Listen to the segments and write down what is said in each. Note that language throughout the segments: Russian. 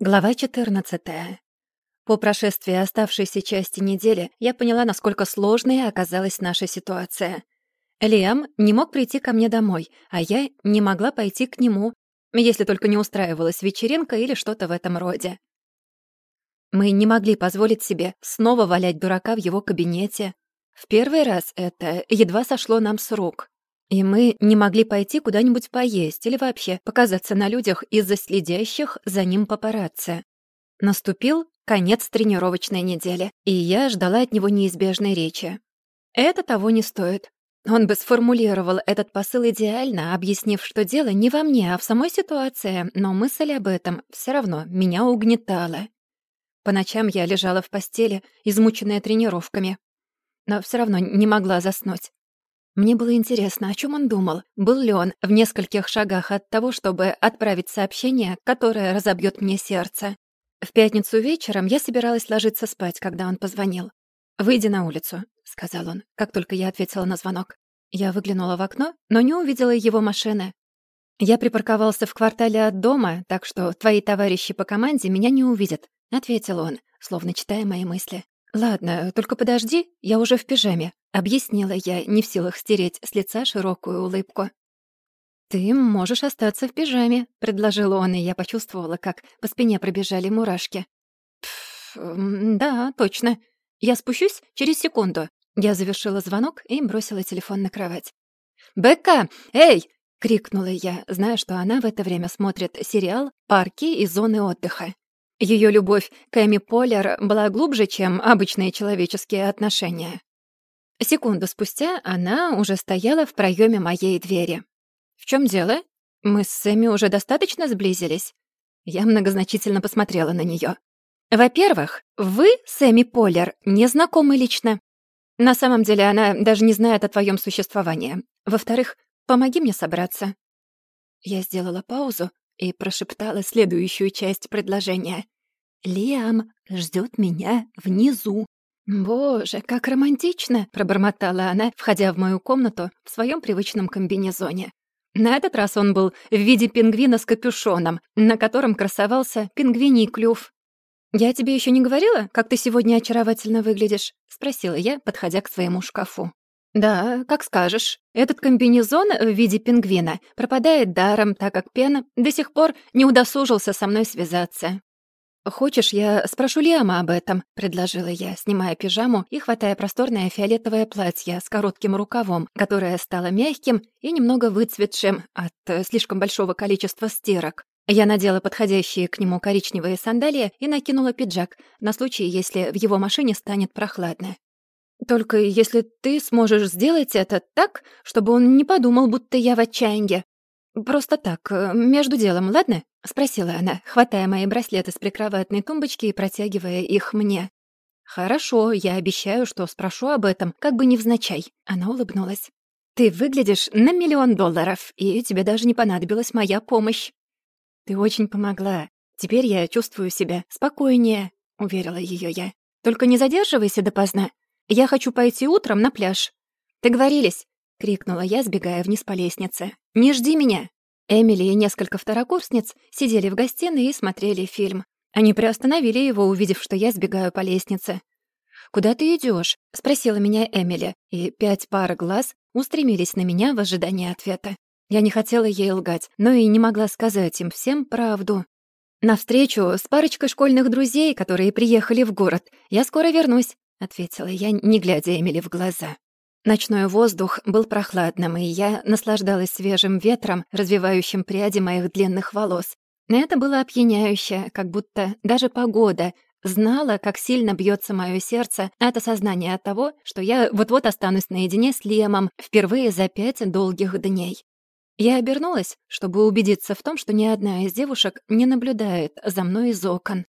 Глава 14. По прошествии оставшейся части недели я поняла, насколько сложной оказалась наша ситуация. Лиам не мог прийти ко мне домой, а я не могла пойти к нему, если только не устраивалась вечеринка или что-то в этом роде. Мы не могли позволить себе снова валять дурака в его кабинете. В первый раз это едва сошло нам с рук. И мы не могли пойти куда-нибудь поесть или вообще показаться на людях из-за следящих за ним папарацци. Наступил конец тренировочной недели, и я ждала от него неизбежной речи. Это того не стоит. Он бы сформулировал этот посыл идеально, объяснив, что дело не во мне, а в самой ситуации, но мысль об этом все равно меня угнетала. По ночам я лежала в постели, измученная тренировками, но все равно не могла заснуть. Мне было интересно, о чем он думал. Был ли он в нескольких шагах от того, чтобы отправить сообщение, которое разобьет мне сердце? В пятницу вечером я собиралась ложиться спать, когда он позвонил. «Выйди на улицу», — сказал он, как только я ответила на звонок. Я выглянула в окно, но не увидела его машины. «Я припарковался в квартале от дома, так что твои товарищи по команде меня не увидят», — ответил он, словно читая мои мысли. «Ладно, только подожди, я уже в пижаме», — объяснила я, не в силах стереть с лица широкую улыбку. «Ты можешь остаться в пижаме», — предложил он, и я почувствовала, как по спине пробежали мурашки. «Пф, да, точно. Я спущусь через секунду». Я завершила звонок и бросила телефон на кровать. «Бекка! Эй!» — крикнула я, зная, что она в это время смотрит сериал «Парки и зоны отдыха». Ее любовь к Эми Полер была глубже, чем обычные человеческие отношения. Секунду спустя она уже стояла в проеме моей двери. «В чем дело? Мы с Эми уже достаточно сблизились?» Я многозначительно посмотрела на нее. «Во-первых, вы с Эми Полер не знакомы лично. На самом деле она даже не знает о твоем существовании. Во-вторых, помоги мне собраться». Я сделала паузу, и прошептала следующую часть предложения. «Лиам ждет меня внизу». «Боже, как романтично!» — пробормотала она, входя в мою комнату в своем привычном комбинезоне. На этот раз он был в виде пингвина с капюшоном, на котором красовался пингвиний клюв. «Я тебе еще не говорила, как ты сегодня очаровательно выглядишь?» — спросила я, подходя к своему шкафу. «Да, как скажешь. Этот комбинезон в виде пингвина пропадает даром, так как Пен до сих пор не удосужился со мной связаться». «Хочешь, я спрошу Лиама об этом?» — предложила я, снимая пижаму и хватая просторное фиолетовое платье с коротким рукавом, которое стало мягким и немного выцветшим от э, слишком большого количества стирок. Я надела подходящие к нему коричневые сандалии и накинула пиджак на случай, если в его машине станет прохладно. Только если ты сможешь сделать это так, чтобы он не подумал, будто я в отчаянии. Просто так, э, между делом, ладно?» — спросила она, хватая мои браслеты с прикроватной тумбочки и протягивая их мне. «Хорошо, я обещаю, что спрошу об этом, как бы невзначай». Она улыбнулась. «Ты выглядишь на миллион долларов, и тебе даже не понадобилась моя помощь». «Ты очень помогла. Теперь я чувствую себя спокойнее», — уверила ее я. «Только не задерживайся допоздна. Я хочу пойти утром на пляж». «Договорились», — крикнула я, сбегая вниз по лестнице. «Не жди меня». Эмили и несколько второкурсниц сидели в гостиной и смотрели фильм. Они приостановили его, увидев, что я сбегаю по лестнице. «Куда ты идешь? спросила меня Эмили, и пять пар глаз устремились на меня в ожидании ответа. Я не хотела ей лгать, но и не могла сказать им всем правду. «На встречу с парочкой школьных друзей, которые приехали в город. Я скоро вернусь. — ответила я, не глядя Эмили в глаза. Ночной воздух был прохладным, и я наслаждалась свежим ветром, развивающим пряди моих длинных волос. Это было опьяняюще, как будто даже погода знала, как сильно бьется мое сердце от осознания того, что я вот-вот останусь наедине с Лемом впервые за пять долгих дней. Я обернулась, чтобы убедиться в том, что ни одна из девушек не наблюдает за мной из окон.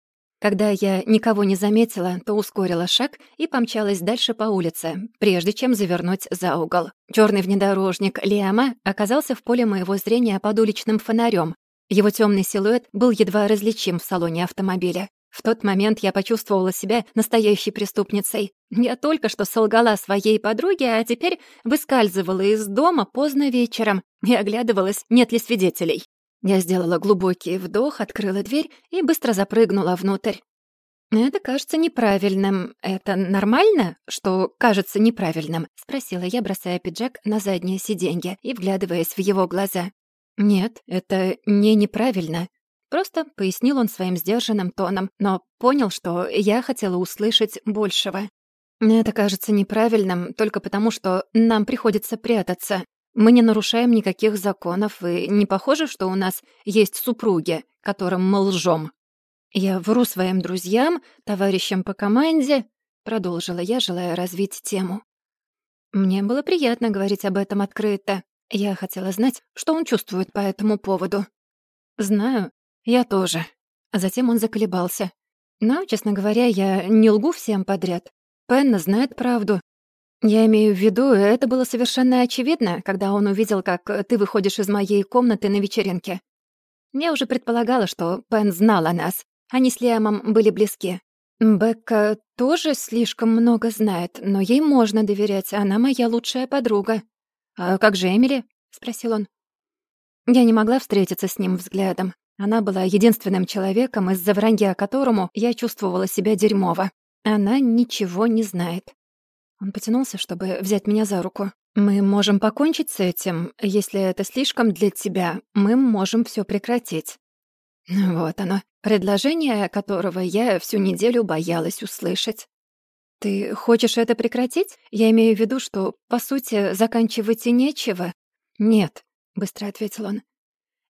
Когда я никого не заметила, то ускорила шаг и помчалась дальше по улице, прежде чем завернуть за угол. Черный внедорожник Лиама оказался в поле моего зрения под уличным фонарем. Его темный силуэт был едва различим в салоне автомобиля. В тот момент я почувствовала себя настоящей преступницей. Я только что солгала своей подруге, а теперь выскальзывала из дома поздно вечером и оглядывалась, нет ли свидетелей. Я сделала глубокий вдох, открыла дверь и быстро запрыгнула внутрь. «Это кажется неправильным. Это нормально, что кажется неправильным?» — спросила я, бросая пиджак на заднее сиденье и вглядываясь в его глаза. «Нет, это не неправильно», Просто пояснил он своим сдержанным тоном, но понял, что я хотела услышать большего. Это кажется неправильным только потому, что нам приходится прятаться. Мы не нарушаем никаких законов, и не похоже, что у нас есть супруги, которым мы лжем. Я вру своим друзьям, товарищам по команде, продолжила я, желая развить тему. Мне было приятно говорить об этом открыто. Я хотела знать, что он чувствует по этому поводу. Знаю, «Я тоже». А затем он заколебался. «Но, честно говоря, я не лгу всем подряд. Пенна знает правду. Я имею в виду, это было совершенно очевидно, когда он увидел, как ты выходишь из моей комнаты на вечеринке. Я уже предполагала, что Пен знал о нас. Они с Лиамом были близки. Бекка тоже слишком много знает, но ей можно доверять, она моя лучшая подруга. «А как же Эмили?» — спросил он. Я не могла встретиться с ним взглядом. Она была единственным человеком, из-за вранья которому я чувствовала себя дерьмово. Она ничего не знает. Он потянулся, чтобы взять меня за руку. «Мы можем покончить с этим. Если это слишком для тебя, мы можем все прекратить». Вот оно, предложение которого я всю неделю боялась услышать. «Ты хочешь это прекратить? Я имею в виду, что, по сути, заканчивать и нечего?» «Нет», — быстро ответил он.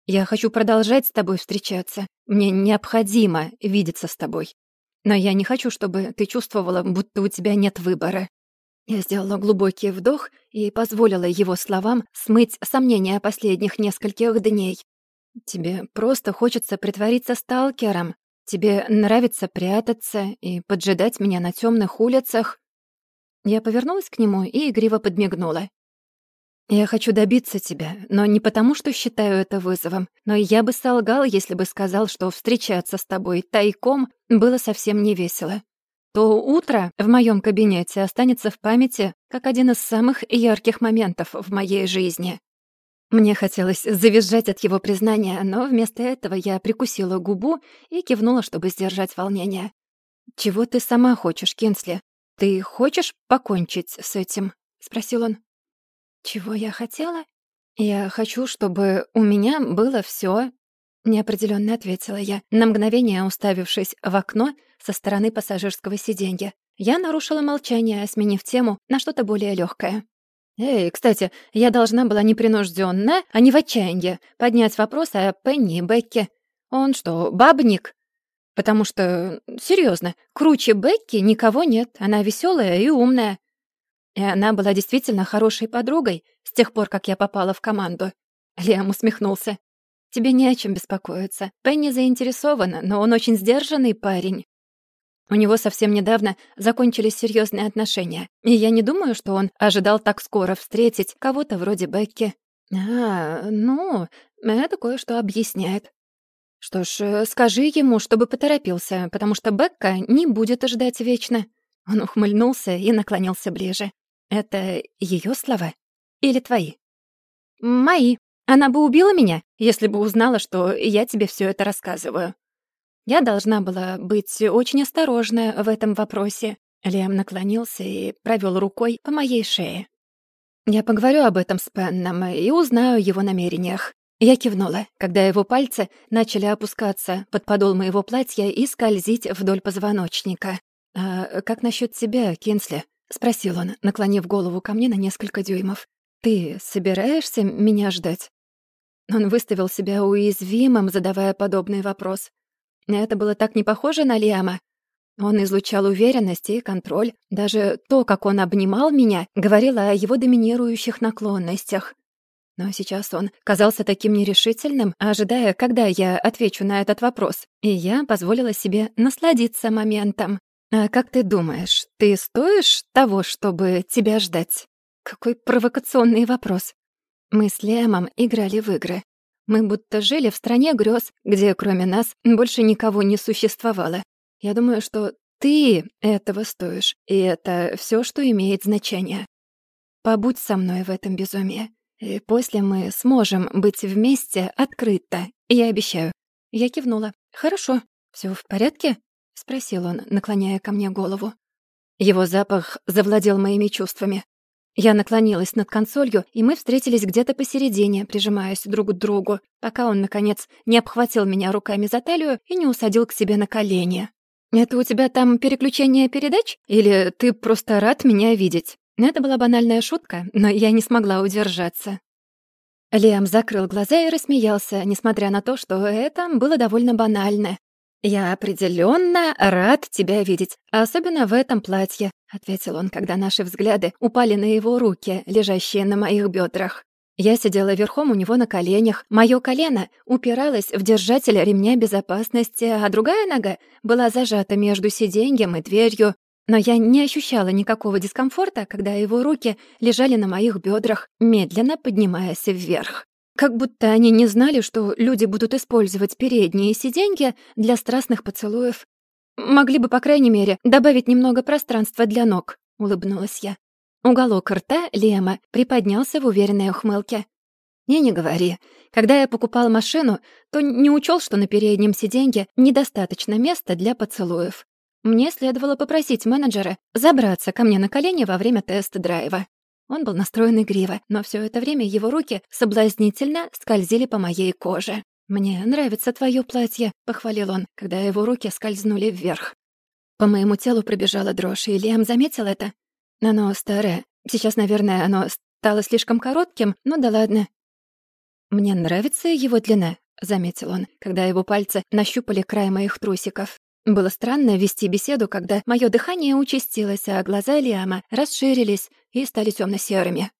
Я хочу продолжать с тобой встречаться. Мне необходимо видеться с тобой. Но я не хочу, чтобы ты чувствовала, будто у тебя нет выбора». Я сделала глубокий вдох и позволила его словам смыть сомнения последних нескольких дней. «Тебе просто хочется притвориться сталкером. Тебе нравится прятаться и поджидать меня на темных улицах». Я повернулась к нему и игриво подмигнула. «Я хочу добиться тебя, но не потому, что считаю это вызовом, но я бы солгал, если бы сказал, что встречаться с тобой тайком было совсем не весело. То утро в моем кабинете останется в памяти как один из самых ярких моментов в моей жизни». Мне хотелось завизжать от его признания, но вместо этого я прикусила губу и кивнула, чтобы сдержать волнение. «Чего ты сама хочешь, Кинсли? Ты хочешь покончить с этим?» — спросил он. Чего я хотела? Я хочу, чтобы у меня было все. неопределенно ответила я, на мгновение уставившись в окно со стороны пассажирского сиденья. Я нарушила молчание, сменив тему на что-то более легкое. «Эй, кстати, я должна была непринужденно, а не в отчаянии, поднять вопрос о Пенни и Бекке. Он что, бабник?» «Потому что, серьезно, круче Бекки никого нет. Она веселая и умная. И она была действительно хорошей подругой с тех пор, как я попала в команду. Лиам усмехнулся. «Тебе не о чем беспокоиться. Пенни заинтересована, но он очень сдержанный парень. У него совсем недавно закончились серьезные отношения, и я не думаю, что он ожидал так скоро встретить кого-то вроде Бекки. А, ну, это кое-что объясняет. Что ж, скажи ему, чтобы поторопился, потому что Бекка не будет ждать вечно. Он ухмыльнулся и наклонился ближе. Это ее слова? Или твои? Мои. Она бы убила меня, если бы узнала, что я тебе все это рассказываю. Я должна была быть очень осторожна в этом вопросе. Лиам наклонился и провел рукой по моей шее. Я поговорю об этом с Пенном и узнаю о его намерениях. Я кивнула, когда его пальцы начали опускаться под подол моего платья и скользить вдоль позвоночника. «А как насчет тебя, Кинсли?» — спросил он, наклонив голову ко мне на несколько дюймов. «Ты собираешься меня ждать?» Он выставил себя уязвимым, задавая подобный вопрос. Это было так не похоже на Лиама. Он излучал уверенность и контроль. Даже то, как он обнимал меня, говорило о его доминирующих наклонностях. Но сейчас он казался таким нерешительным, ожидая, когда я отвечу на этот вопрос, и я позволила себе насладиться моментом. «А как ты думаешь, ты стоишь того, чтобы тебя ждать?» Какой провокационный вопрос. Мы с Лемом играли в игры. Мы будто жили в стране грез, где кроме нас больше никого не существовало. Я думаю, что ты этого стоишь, и это все, что имеет значение. Побудь со мной в этом безумии, и после мы сможем быть вместе открыто Я обещаю». Я кивнула. «Хорошо. Всё в порядке?» — спросил он, наклоняя ко мне голову. Его запах завладел моими чувствами. Я наклонилась над консолью, и мы встретились где-то посередине, прижимаясь друг к другу, пока он, наконец, не обхватил меня руками за талию и не усадил к себе на колени. «Это у тебя там переключение передач? Или ты просто рад меня видеть?» Это была банальная шутка, но я не смогла удержаться. Лиам закрыл глаза и рассмеялся, несмотря на то, что это было довольно банально. «Я определенно рад тебя видеть, особенно в этом платье», — ответил он, когда наши взгляды упали на его руки, лежащие на моих бедрах. Я сидела верхом у него на коленях, моё колено упиралось в держатель ремня безопасности, а другая нога была зажата между сиденьем и дверью, но я не ощущала никакого дискомфорта, когда его руки лежали на моих бедрах, медленно поднимаясь вверх. Как будто они не знали, что люди будут использовать передние сиденья для страстных поцелуев. Могли бы, по крайней мере, добавить немного пространства для ног, улыбнулась я. Уголок рта Лема приподнялся в уверенной ухмылке. «Не, не говори. Когда я покупал машину, то не учел, что на переднем сиденье недостаточно места для поцелуев. Мне следовало попросить менеджера забраться ко мне на колени во время тест-драйва. Он был настроен игриво, но все это время его руки соблазнительно скользили по моей коже. «Мне нравится твое платье», — похвалил он, когда его руки скользнули вверх. По моему телу пробежала дрожь, и Лиам заметил это. Оно старое. Сейчас, наверное, оно стало слишком коротким, но да ладно. «Мне нравится его длина», — заметил он, когда его пальцы нащупали край моих трусиков. Было странно вести беседу, когда мое дыхание участилось, а глаза Лиама расширились и стали темно-серыми.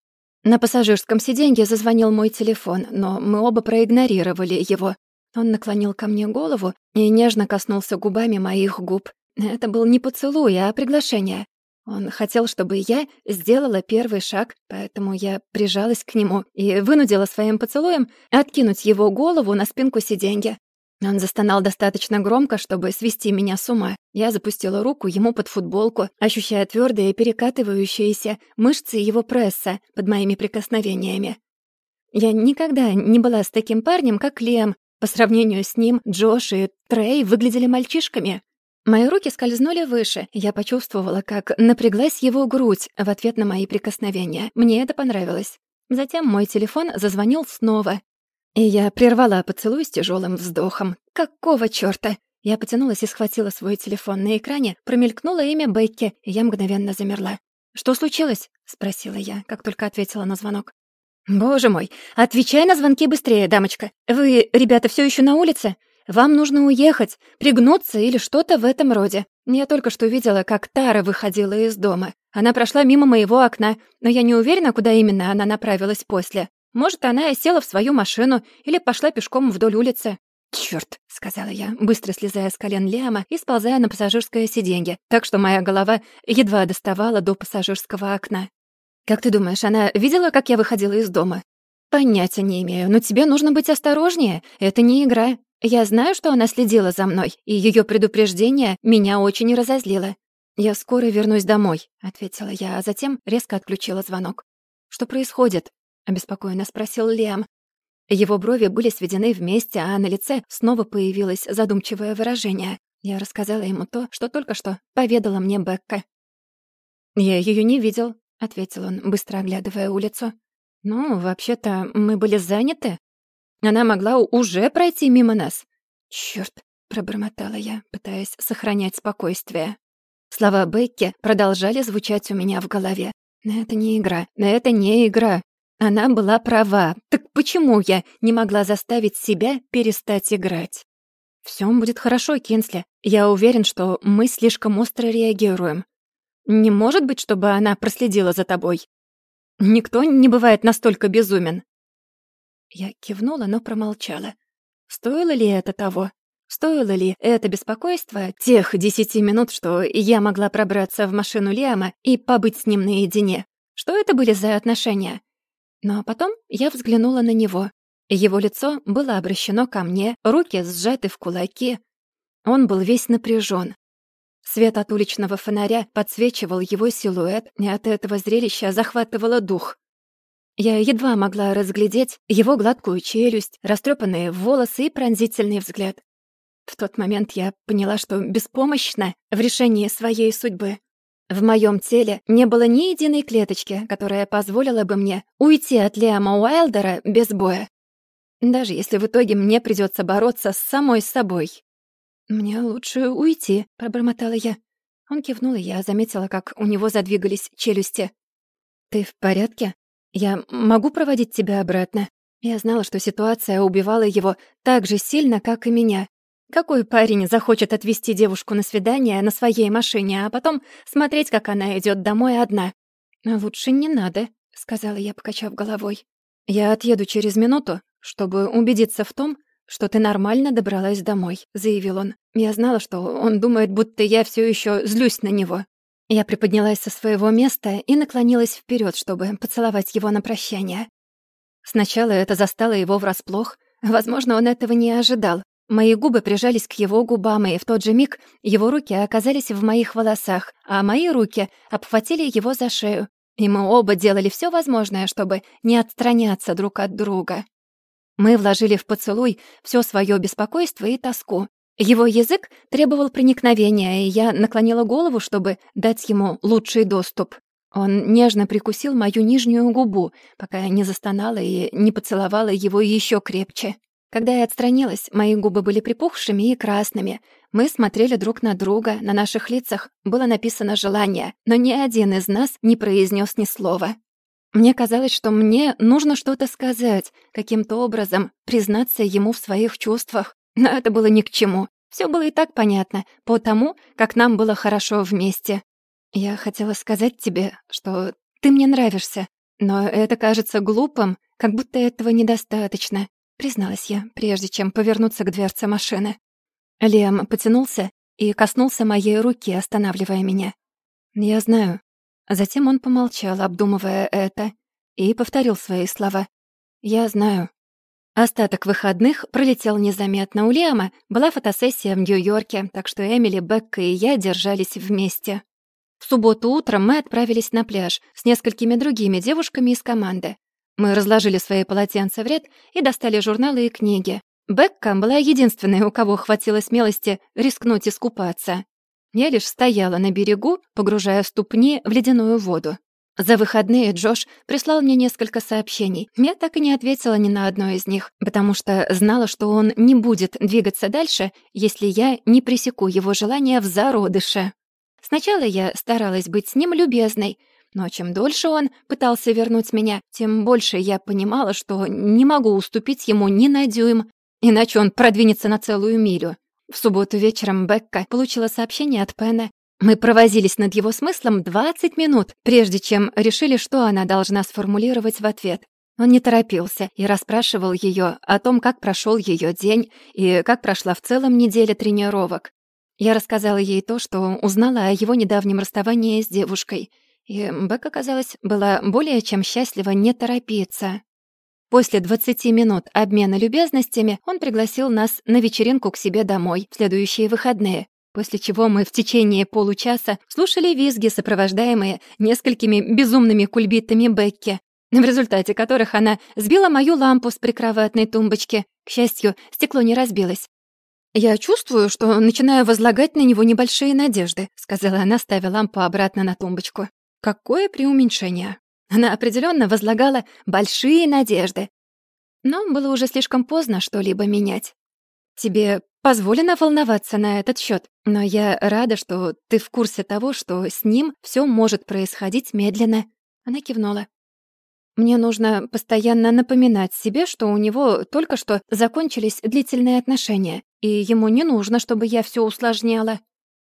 На пассажирском сиденье зазвонил мой телефон, но мы оба проигнорировали его. Он наклонил ко мне голову и нежно коснулся губами моих губ. Это был не поцелуй, а приглашение. Он хотел, чтобы я сделала первый шаг, поэтому я прижалась к нему и вынудила своим поцелуем откинуть его голову на спинку сиденья. Он застонал достаточно громко, чтобы свести меня с ума. Я запустила руку ему под футболку, ощущая твёрдые перекатывающиеся мышцы его пресса под моими прикосновениями. Я никогда не была с таким парнем, как Лем. По сравнению с ним, Джош и Трей выглядели мальчишками. Мои руки скользнули выше, я почувствовала, как напряглась его грудь в ответ на мои прикосновения. Мне это понравилось. Затем мой телефон зазвонил снова, и я прервала поцелуй с тяжелым вздохом. Какого чёрта? Я потянулась и схватила свой телефон. На экране промелькнуло имя Бекки, и я мгновенно замерла. «Что случилось?» — спросила я, как только ответила на звонок. «Боже мой, отвечай на звонки быстрее, дамочка. Вы, ребята, все еще на улице? Вам нужно уехать, пригнуться или что-то в этом роде. Я только что видела, как Тара выходила из дома. Она прошла мимо моего окна, но я не уверена, куда именно она направилась после. Может, она села в свою машину или пошла пешком вдоль улицы. «Чёрт», — сказала я, быстро слезая с колен Лиама и сползая на пассажирское сиденье, так что моя голова едва доставала до пассажирского окна. «Как ты думаешь, она видела, как я выходила из дома?» «Понятия не имею, но тебе нужно быть осторожнее. Это не игра. Я знаю, что она следила за мной, и её предупреждение меня очень разозлило. «Я скоро вернусь домой», — ответила я, а затем резко отключила звонок. «Что происходит?» — обеспокоенно спросил Лиам. Его брови были сведены вместе, а на лице снова появилось задумчивое выражение. Я рассказала ему то, что только что поведала мне Бекка. «Я её не видел», — ответил он, быстро оглядывая улицу. «Ну, вообще-то, мы были заняты. Она могла уже пройти мимо нас». «Чёрт», — пробормотала я, пытаясь сохранять спокойствие. Слова Бекки продолжали звучать у меня в голове. «Это не игра, это не игра. Она была права. Так почему я не могла заставить себя перестать играть? Всё будет хорошо, Кинсли. Я уверен, что мы слишком остро реагируем. Не может быть, чтобы она проследила за тобой. Никто не бывает настолько безумен. Я кивнула, но промолчала. Стоило ли это того? Стоило ли это беспокойство тех десяти минут, что я могла пробраться в машину Лиама и побыть с ним наедине? Что это были за отношения? Но потом я взглянула на него. Его лицо было обращено ко мне, руки сжаты в кулаки. Он был весь напряжен. Свет от уличного фонаря подсвечивал его силуэт, и от этого зрелища захватывало дух. Я едва могла разглядеть его гладкую челюсть, растрепанные волосы и пронзительный взгляд. В тот момент я поняла, что беспомощна в решении своей судьбы. В моем теле не было ни единой клеточки, которая позволила бы мне уйти от Лиама Уайлдера без боя. Даже если в итоге мне придется бороться с самой собой. «Мне лучше уйти», — пробормотала я. Он кивнул, и я заметила, как у него задвигались челюсти. «Ты в порядке? Я могу проводить тебя обратно?» Я знала, что ситуация убивала его так же сильно, как и меня. Какой парень захочет отвезти девушку на свидание на своей машине, а потом смотреть, как она идет домой одна? «Лучше не надо», — сказала я, покачав головой. «Я отъеду через минуту, чтобы убедиться в том, что ты нормально добралась домой», — заявил он. Я знала, что он думает, будто я все еще злюсь на него. Я приподнялась со своего места и наклонилась вперед, чтобы поцеловать его на прощание. Сначала это застало его врасплох. Возможно, он этого не ожидал. Мои губы прижались к его губам, и в тот же миг его руки оказались в моих волосах, а мои руки обхватили его за шею. И мы оба делали все возможное, чтобы не отстраняться друг от друга. Мы вложили в поцелуй все свое беспокойство и тоску. Его язык требовал проникновения, и я наклонила голову, чтобы дать ему лучший доступ. Он нежно прикусил мою нижнюю губу, пока я не застонала и не поцеловала его еще крепче. Когда я отстранилась, мои губы были припухшими и красными. Мы смотрели друг на друга, на наших лицах было написано желание, но ни один из нас не произнес ни слова. Мне казалось, что мне нужно что-то сказать, каким-то образом признаться ему в своих чувствах, но это было ни к чему. Все было и так понятно, по тому, как нам было хорошо вместе. Я хотела сказать тебе, что ты мне нравишься, но это кажется глупым, как будто этого недостаточно призналась я, прежде чем повернуться к дверце машины. Лем потянулся и коснулся моей руки, останавливая меня. «Я знаю». Затем он помолчал, обдумывая это, и повторил свои слова. «Я знаю». Остаток выходных пролетел незаметно. У Лиама была фотосессия в Нью-Йорке, так что Эмили, Бекка и я держались вместе. В субботу утром мы отправились на пляж с несколькими другими девушками из команды. Мы разложили свои полотенца в ряд и достали журналы и книги. Бекка была единственной, у кого хватило смелости рискнуть искупаться. Я лишь стояла на берегу, погружая ступни в ледяную воду. За выходные Джош прислал мне несколько сообщений. Я так и не ответила ни на одно из них, потому что знала, что он не будет двигаться дальше, если я не пресеку его желание в зародыше. Сначала я старалась быть с ним любезной, но чем дольше он пытался вернуть меня, тем больше я понимала, что не могу уступить ему ни на дюйм, иначе он продвинется на целую милю. В субботу вечером Бекка получила сообщение от Пена. Мы провозились над его смыслом 20 минут, прежде чем решили, что она должна сформулировать в ответ. Он не торопился и расспрашивал ее о том, как прошел ее день и как прошла в целом неделя тренировок. Я рассказала ей то, что узнала о его недавнем расставании с девушкой — и Бек, оказалось, была более чем счастлива не торопиться. После 20 минут обмена любезностями он пригласил нас на вечеринку к себе домой в следующие выходные, после чего мы в течение получаса слушали визги, сопровождаемые несколькими безумными кульбитами Бекки, в результате которых она сбила мою лампу с прикроватной тумбочки. К счастью, стекло не разбилось. «Я чувствую, что начинаю возлагать на него небольшие надежды», сказала она, ставя лампу обратно на тумбочку. Какое преуменьшение! Она определенно возлагала большие надежды. Но было уже слишком поздно что-либо менять. Тебе позволено волноваться на этот счет, но я рада, что ты в курсе того, что с ним все может происходить медленно. Она кивнула. Мне нужно постоянно напоминать себе, что у него только что закончились длительные отношения, и ему не нужно, чтобы я все усложняла.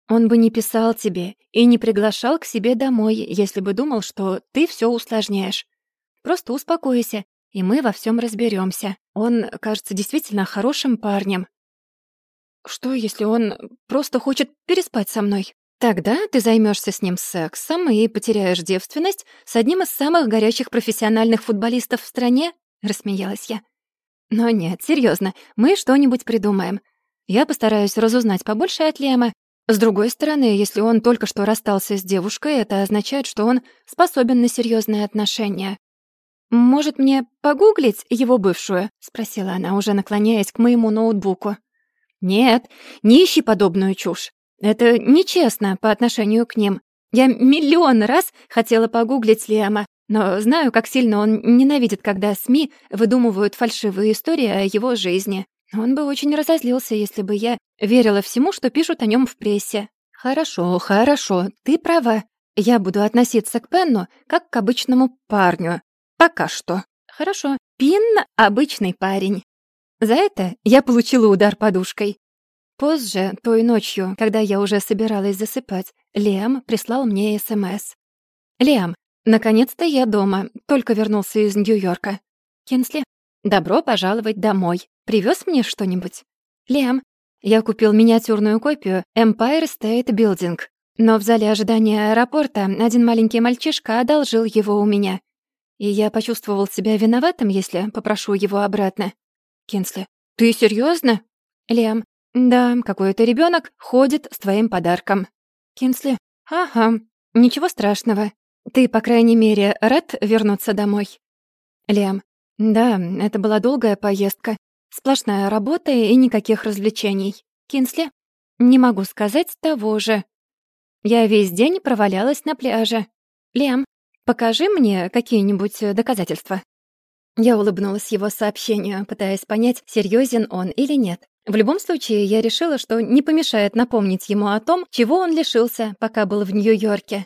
Он бы не писал тебе и не приглашал к себе домой, если бы думал, что ты все усложняешь. Просто успокойся, и мы во всем разберемся. Он кажется действительно хорошим парнем. Что, если он просто хочет переспать со мной? Тогда ты займешься с ним сексом и потеряешь девственность с одним из самых горячих профессиональных футболистов в стране, рассмеялась я. Но нет, серьезно, мы что-нибудь придумаем. Я постараюсь разузнать побольше от Лема с другой стороны, если он только что расстался с девушкой, это означает, что он способен на серьезные отношения. может, мне погуглить его бывшую?» — спросила она, уже наклоняясь к моему ноутбуку. «Нет, не ищи подобную чушь. Это нечестно по отношению к ним. Я миллион раз хотела погуглить Лиама, но знаю, как сильно он ненавидит, когда СМИ выдумывают фальшивые истории о его жизни. Он бы очень разозлился, если бы я верила всему, что пишут о нем в прессе. Хорошо, хорошо, ты права. Я буду относиться к Пенну как к обычному парню. Пока что. Хорошо. Пин — обычный парень. За это я получила удар подушкой. Позже, той ночью, когда я уже собиралась засыпать, Лиам прислал мне СМС. «Лиам, наконец-то я дома, только вернулся из Нью-Йорка. Кенсли, добро пожаловать домой. Привез мне что-нибудь?» «Лиам, я купил миниатюрную копию Empire State Building, но в зале ожидания аэропорта один маленький мальчишка одолжил его у меня и я почувствовал себя виноватым, если попрошу его обратно. Кинсли, ты серьезно? Лем, да, какой-то ребенок ходит с твоим подарком. Кинсли, ага, ничего страшного. Ты, по крайней мере, рад вернуться домой? Лем, да, это была долгая поездка. Сплошная работа и никаких развлечений. Кинсли, не могу сказать того же. Я весь день провалялась на пляже. Лем, Покажи мне какие-нибудь э, доказательства». Я улыбнулась его сообщению, пытаясь понять, серьезен он или нет. В любом случае, я решила, что не помешает напомнить ему о том, чего он лишился, пока был в Нью-Йорке.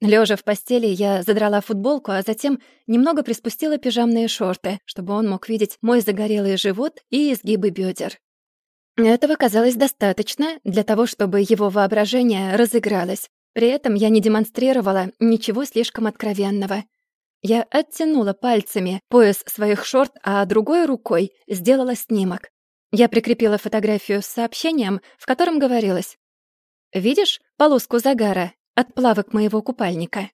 Лежа в постели, я задрала футболку, а затем немного приспустила пижамные шорты, чтобы он мог видеть мой загорелый живот и изгибы бедер. Этого казалось достаточно для того, чтобы его воображение разыгралось, при этом я не демонстрировала ничего слишком откровенного. Я оттянула пальцами пояс своих шорт, а другой рукой сделала снимок. Я прикрепила фотографию с сообщением, в котором говорилось «Видишь полоску загара от плавок моего купальника?»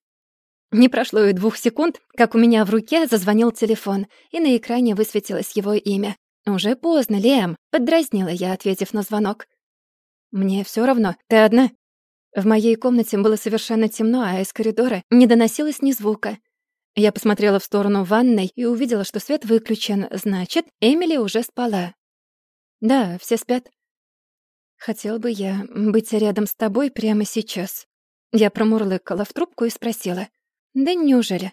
Не прошло и двух секунд, как у меня в руке зазвонил телефон, и на экране высветилось его имя. «Уже поздно, Лем», — поддразнила я, ответив на звонок. «Мне все равно. Ты одна?» В моей комнате было совершенно темно, а из коридора не доносилось ни звука. Я посмотрела в сторону ванной и увидела, что свет выключен. Значит, Эмили уже спала. Да, все спят. Хотел бы я быть рядом с тобой прямо сейчас. Я промурлыкала в трубку и спросила. Да неужели?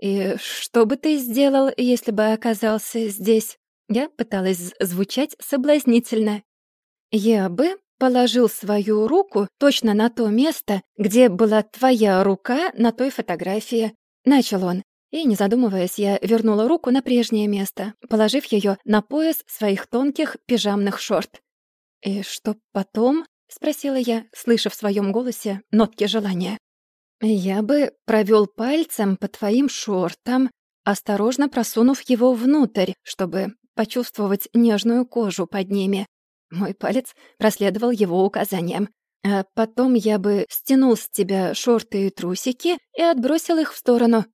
И что бы ты сделал, если бы оказался здесь? Я пыталась звучать соблазнительно. Я бы положил свою руку точно на то место, где была твоя рука на той фотографии. Начал он. И, не задумываясь, я вернула руку на прежнее место, положив ее на пояс своих тонких пижамных шорт. «И что потом?» — спросила я, слыша в своем голосе нотки желания. «Я бы провел пальцем по твоим шортам, осторожно просунув его внутрь, чтобы почувствовать нежную кожу под ними, мой палец проследовал его указаниям. А потом я бы стянул с тебя шорты и трусики и отбросил их в сторону.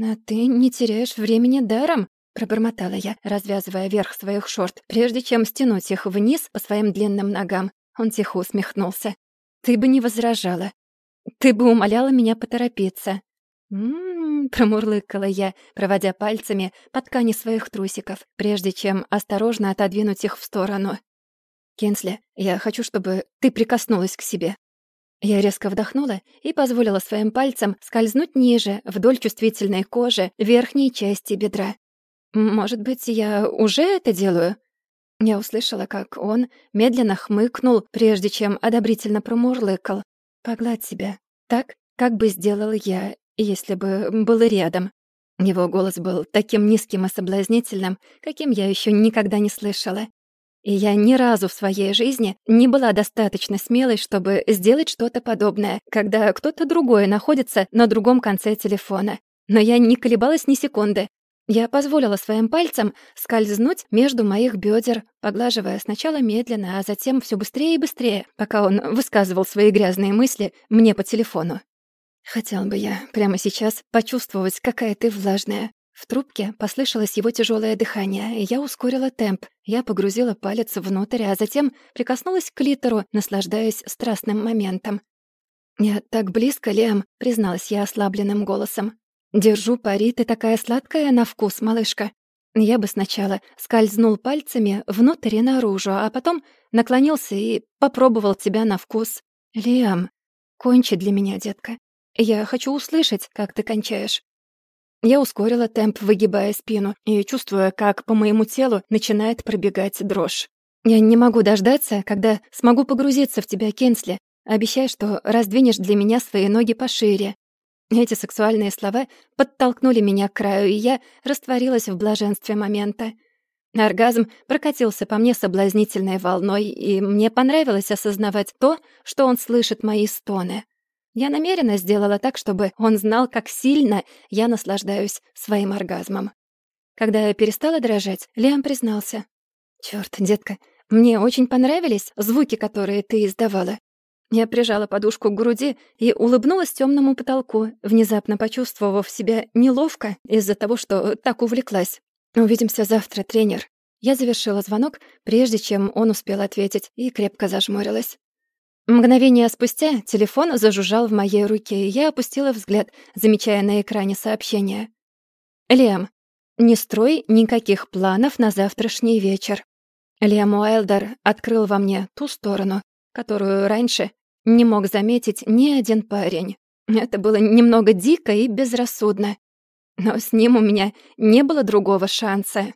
«А ты не теряешь времени даром?» — пробормотала я, развязывая верх своих шорт, прежде чем стянуть их вниз по своим длинным ногам. Он тихо усмехнулся. «Ты бы не возражала. Ты бы умоляла меня поторопиться». «М-м-м», промурлыкала я, проводя пальцами по ткани своих трусиков, прежде чем осторожно отодвинуть их в сторону. «Кенсли, я хочу, чтобы ты прикоснулась к себе». Я резко вдохнула и позволила своим пальцам скользнуть ниже, вдоль чувствительной кожи, верхней части бедра. «Может быть, я уже это делаю?» Я услышала, как он медленно хмыкнул, прежде чем одобрительно промурлыкал. «Погладь себя. Так, как бы сделал я, если бы был рядом». Его голос был таким низким и соблазнительным, каким я еще никогда не слышала. И я ни разу в своей жизни не была достаточно смелой, чтобы сделать что-то подобное, когда кто-то другой находится на другом конце телефона. Но я не колебалась ни секунды. Я позволила своим пальцам скользнуть между моих бедер, поглаживая сначала медленно, а затем все быстрее и быстрее, пока он высказывал свои грязные мысли мне по телефону. Хотел бы я прямо сейчас почувствовать, какая ты влажная, в трубке послышалось его тяжелое дыхание, и я ускорила темп. Я погрузила палец внутрь, а затем прикоснулась к клитору, наслаждаясь страстным моментом. «Я так близко, Лем», — призналась я ослабленным голосом. Держу пари, ты такая сладкая на вкус, малышка. Я бы сначала скользнул пальцами внутрь и наружу, а потом наклонился и попробовал тебя на вкус. Лиам, кончи для меня, детка. Я хочу услышать, как ты кончаешь. Я ускорила темп, выгибая спину, и чувствуя, как по моему телу начинает пробегать дрожь. Я не могу дождаться, когда смогу погрузиться в тебя, Кенсли. Обещай, что раздвинешь для меня свои ноги пошире. Эти сексуальные слова подтолкнули меня к краю, и я растворилась в блаженстве момента. Оргазм прокатился по мне соблазнительной волной, и мне понравилось осознавать то, что он слышит мои стоны. Я намеренно сделала так, чтобы он знал, как сильно я наслаждаюсь своим оргазмом. Когда я перестала дрожать, Лиам признался. «Чёрт, детка, мне очень понравились звуки, которые ты издавала». Я прижала подушку к груди и улыбнулась тёмному потолку, внезапно почувствовав себя неловко из-за того, что так увлеклась. «Увидимся завтра, тренер». Я завершила звонок, прежде чем он успел ответить, и крепко зажмурилась. Мгновение спустя телефон зажужжал в моей руке, и я опустила взгляд, замечая на экране сообщение. «Лем, не строй никаких планов на завтрашний вечер». Лем Уайлдер открыл во мне ту сторону, которую раньше не мог заметить ни один парень. Это было немного дико и безрассудно. Но с ним у меня не было другого шанса.